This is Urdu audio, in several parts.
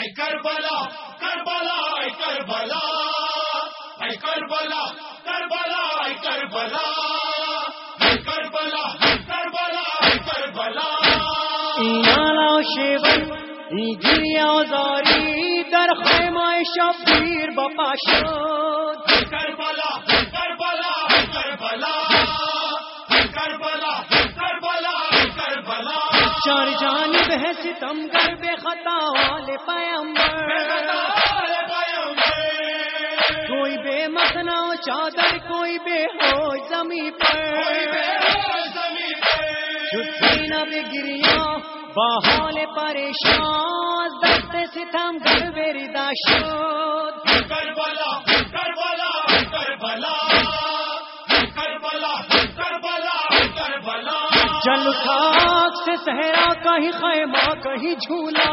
اے کربلا کربلا اے کربلا اے کربلا کربلا اے کربلا اے کربلا کربلا اے کربلا. اینا شیون ای گریا زاری در خیمہ شبیر بپا شد کربلا چار جانب ہے ستم گر بے خطا والے پیمبر کوئی بے مسنا چادر کوئی بے ہو زمین پر۔ نہ گریا بحال پریشان۔ دست ستم گر بے ردا جل خاک سے صحرا کہیں خیمہ، کہیں جھولا۔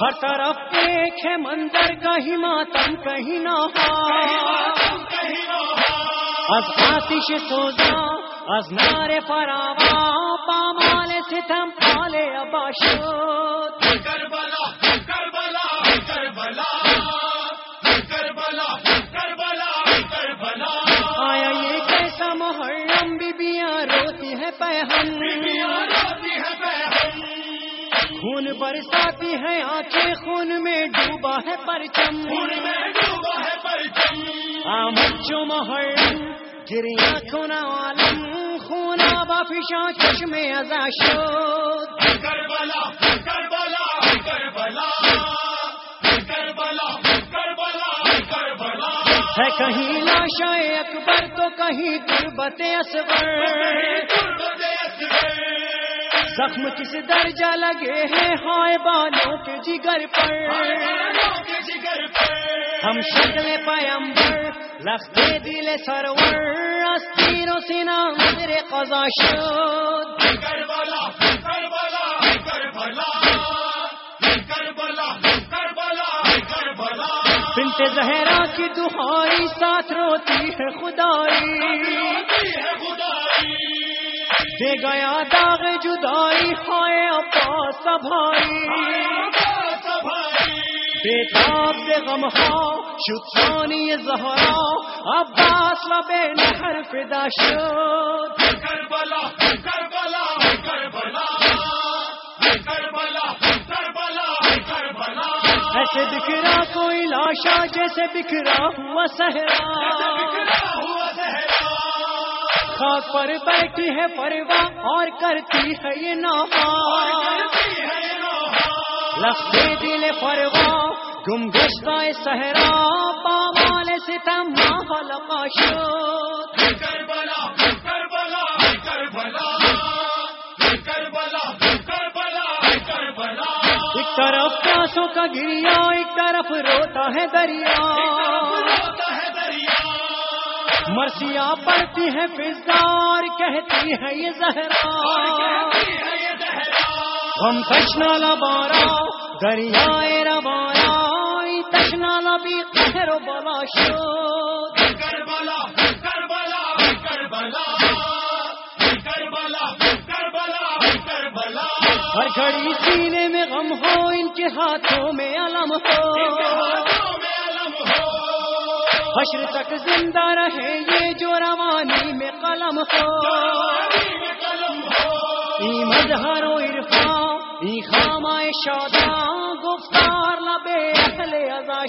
ہر طرف ایک ہے منظر کہیں ماتم، کہیں نہا کہیں نوحہ از آتش سوزا از نار فراوا پامال ستم پالے ابا شد کربلا کربلا ہے پہن خون برساتی ہے آنکھیں، خون میں ڈوبا ہے پرچم۔ خون میں ڈوبا ہے پرچم عالم۔ جو آبا گریا چشمے ازا ہے کہیں لاشا اکبر، تو کہیں تربت اصغر۔ زخم کس درجہ لگے ہیں؟ ہائے بالوں کے جگر پر۔ ہم شکل پیمبر لختے دل سرور۔ استیر و سینا میرے قضا شد۔ کربلا کربلا کربلا۔ کربلا بنت زہرا کی دہائی ساتھ روتی ہے خدائی۔ دے گیا داغ جدائی، ہائے ابا سبھائی۔ بیتاب دے غم ہا شتانی زہرا، عباس و بے نہر فدا شد۔ کربلا کربلا ایسے بکھرا کوئی لاشا جیسے بکھرا ہوا صحرا۔ خاک پر بیٹھی ہے پروا اور کرتی ہے یہ نہا لفظ دل پروا گم گشتہ صحرا، پامال ستم ماحول شد ایک طرف پیاسوں کا گریا ایک طرف روتا ہے دریا۔ روتا ہے دریا مرسیاں پڑتی ہے فضا کہتی ہے یہ زہرا۔ ہم تشنا لبارا دریائے روارا۔ تشنا لبی قہر و بلا شد۔ ہر گھڑی سینے میں غم ہو ان کے ہاتھوں میں علم ہو۔ حشر تک زندہ رہے یہ جو روانی میں قلم ہو۔ ای مظہر و عرفان ای خامہ شادا گفتار لبے اہل ازا